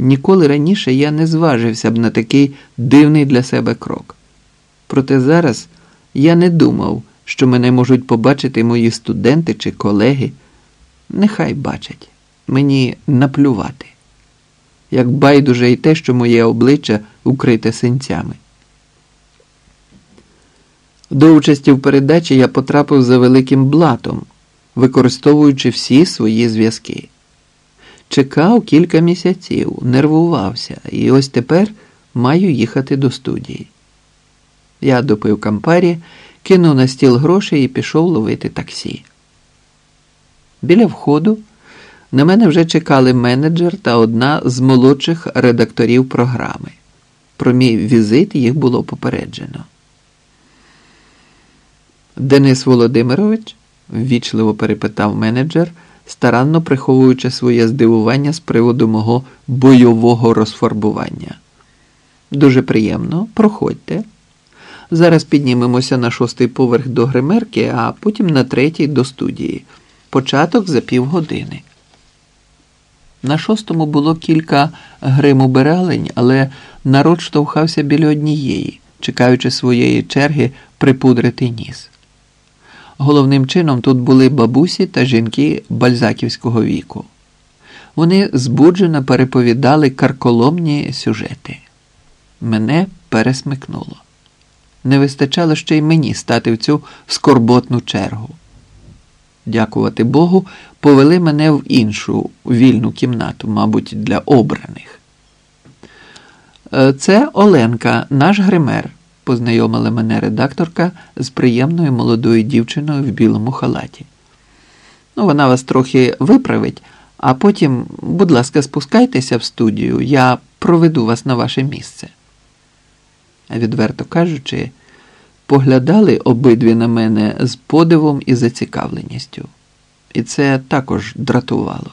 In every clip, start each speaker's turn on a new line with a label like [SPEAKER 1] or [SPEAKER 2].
[SPEAKER 1] Ніколи раніше я не зважився б на такий дивний для себе крок. Проте зараз я не думав, що мене можуть побачити мої студенти чи колеги. Нехай бачать, мені наплювати. Як байдуже й те, що моє обличчя укрите синцями. До участі в передачі я потрапив за великим блатом, використовуючи всі свої зв'язки. Чекав кілька місяців, нервувався, і ось тепер маю їхати до студії. Я допив кампарі, кинув на стіл гроші і пішов ловити таксі. Біля входу на мене вже чекали менеджер та одна з молодших редакторів програми. Про мій візит їх було попереджено. Денис Володимирович, ввічливо перепитав менеджер, старанно приховуючи своє здивування з приводу мого бойового розфарбування. Дуже приємно, проходьте. Зараз піднімемося на шостий поверх до гримерки, а потім на третій до студії. Початок за півгодини. На шостому було кілька гримубиралень, але народ штовхався біля однієї, чекаючи своєї черги припудрити ніс. Головним чином тут були бабусі та жінки бальзаківського віку. Вони збуджено переповідали карколомні сюжети. Мене пересмикнуло. Не вистачало ще й мені стати в цю скорботну чергу. Дякувати Богу, повели мене в іншу вільну кімнату, мабуть, для обраних. «Е, Це Оленка, наш гример познайомила мене редакторка з приємною молодою дівчиною в білому халаті. Ну, вона вас трохи виправить, а потім, будь ласка, спускайтеся в студію, я проведу вас на ваше місце. А відверто кажучи, поглядали обидві на мене з подивом і зацікавленістю. І це також дратувало.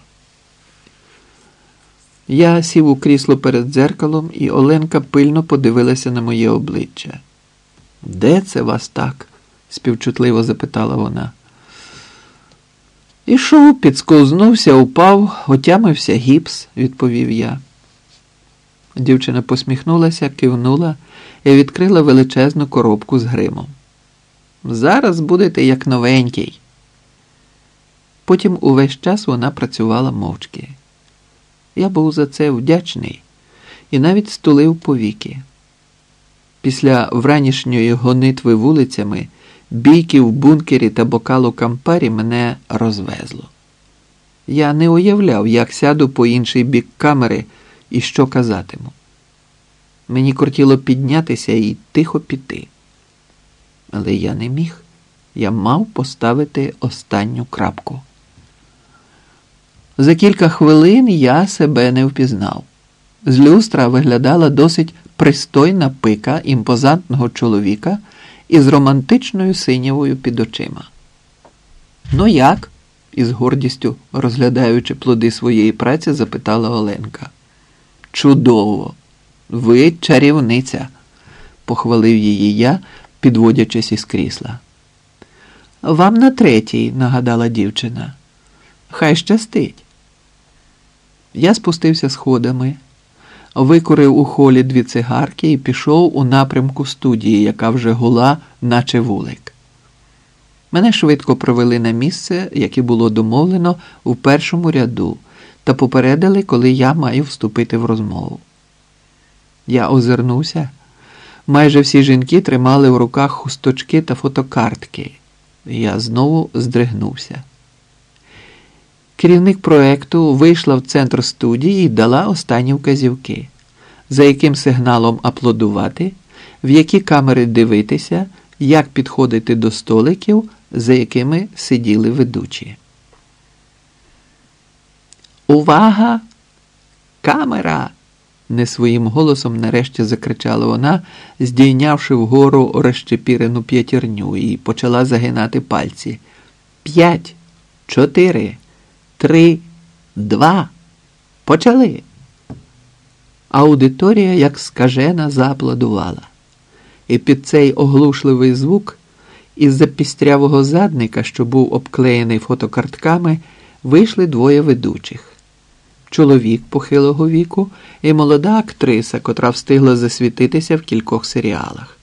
[SPEAKER 1] Я сів у крісло перед дзеркалом, і Оленка пильно подивилася на моє обличчя. Де це вас так? співчутливо запитала вона. Ішов, підсковзнувся, упав, отямився гіпс, відповів я. Дівчина посміхнулася, кивнула і відкрила величезну коробку з гримом. Зараз будете як новенький. Потім увесь час вона працювала мовчки. Я був за це вдячний і навіть стулив повіки. Після вранішньої гонитви вулицями, бійки в бункері та бокалу кампарі мене розвезло. Я не уявляв, як сяду по інший бік камери і що казатиму. Мені кортіло піднятися і тихо піти. Але я не міг, я мав поставити останню крапку. За кілька хвилин я себе не впізнав. З люстра виглядала досить пристойна пика імпозантного чоловіка із романтичною синєвою під очима. Ну як? із гордістю, розглядаючи плоди своєї праці, запитала Оленка. Чудово! Ви чарівниця, похвалив її я, підводячись із крісла. Вам на третій, нагадала дівчина. Хай щастить. Я спустився сходами, викурив у холі дві цигарки і пішов у напрямку студії, яка вже гула, наче вулик. Мене швидко провели на місце, яке було домовлено у першому ряду, та попередили, коли я маю вступити в розмову. Я озирнувся. Майже всі жінки тримали в руках хусточки та фотокартки. Я знову здригнувся. Керівник проекту вийшла в центр студії і дала останні вказівки, за яким сигналом аплодувати, в які камери дивитися, як підходити до столиків, за якими сиділи ведучі. Увага! Камера! не своїм голосом нарешті закричала вона, здійнявши вгору розчепірену п'ятірню, і почала загинати пальці. П'ять, чотири три, два. Почали. Аудиторія, як скажена, зааплодувала. І під цей оглушливий звук із-за пістрявого задника, що був обклеєний фотокартками, вийшли двоє ведучих. чоловік похилого віку і молода актриса, котра встигла засвітитися в кількох серіалах.